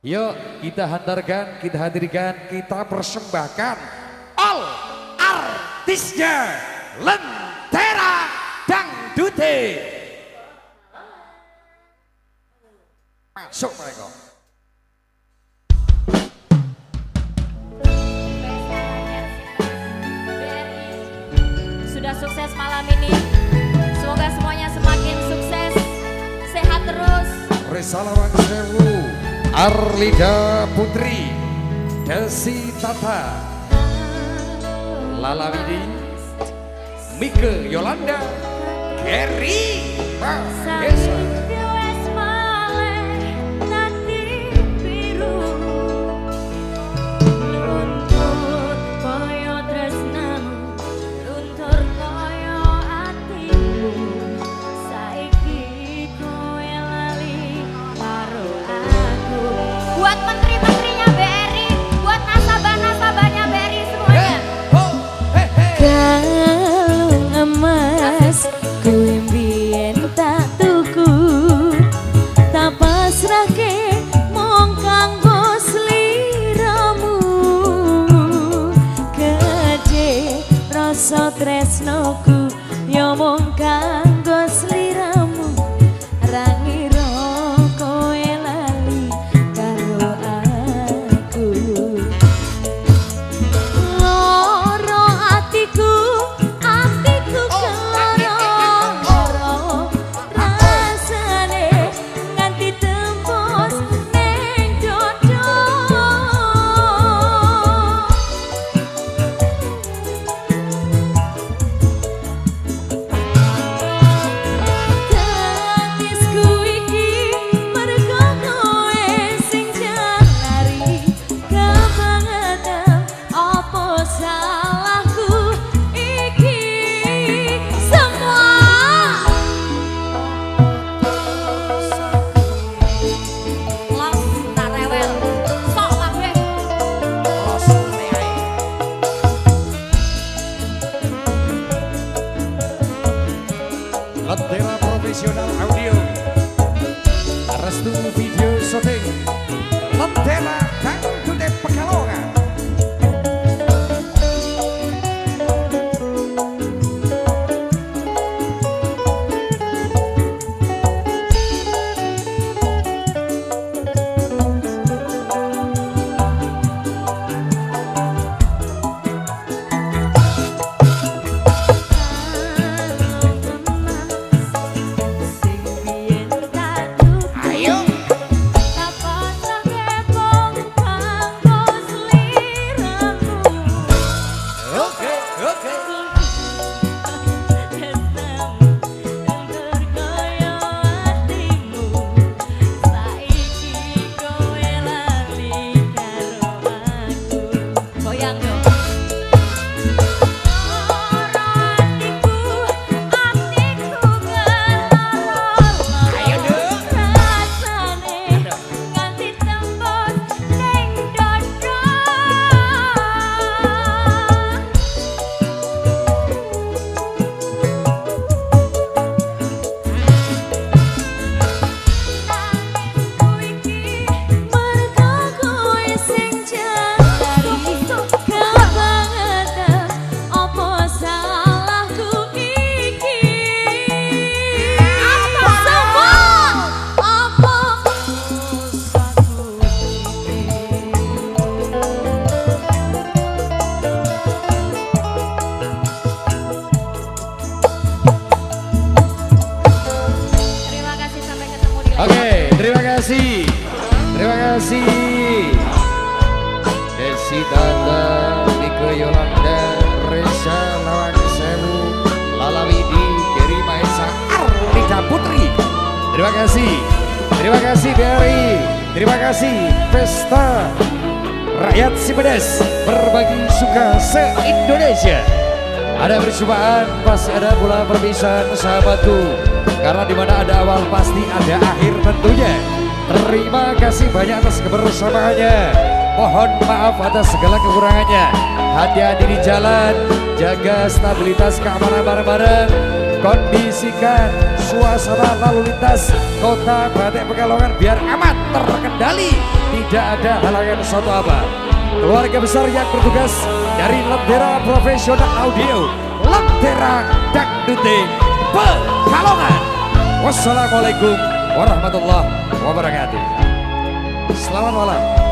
Yuk kita hantarkan, kita hadirkan, kita persembahkan all artisnya Lentera Dangdute. Masuk mereka. Sudah sukses malam ini. Semoga semuanya semakin sukses, sehat terus. Risalawang Sewu, Arlida Putri, Desi Tata, Lala Widi, Mike Yolanda, Gary Mahesa. Pasrahke mong kanggo sliramu. Gede rasa tresnoku yo mung Restu Video Shooting Lentera Dangdute Oke terima kasih. Terima kasih. Desi Tata Mika Yolanda Reza Lawang Sewu Lala Widi Geri Maesa Arlida Putri. Terima kasih. Terima kasih Berry Terima kasih Pesta Rakyat Sipedes. Berbagi suka se-Indonesia Ada perjumpaan, pasti ada pula perpisahan sahabatku. Karena di mana ada awal pasti ada akhir tentunya. Terima kasih banyak atas kebersamaannya. Mohon maaf atas segala kekurangannya. Hati-hati di jalan, jaga stabilitas keamanan bareng-bareng. Kondisikan suasana lalu lintas kota Batik Pekalongan biar aman terkendali. Tidak ada halangan suatu apa. Keluarga besar yang bertugas dari Lentera Profesional Audio, Lentera Dangduting Pekalongan. Wassalamualaikum warahmatullahi wabarakatuh. Selamat malam.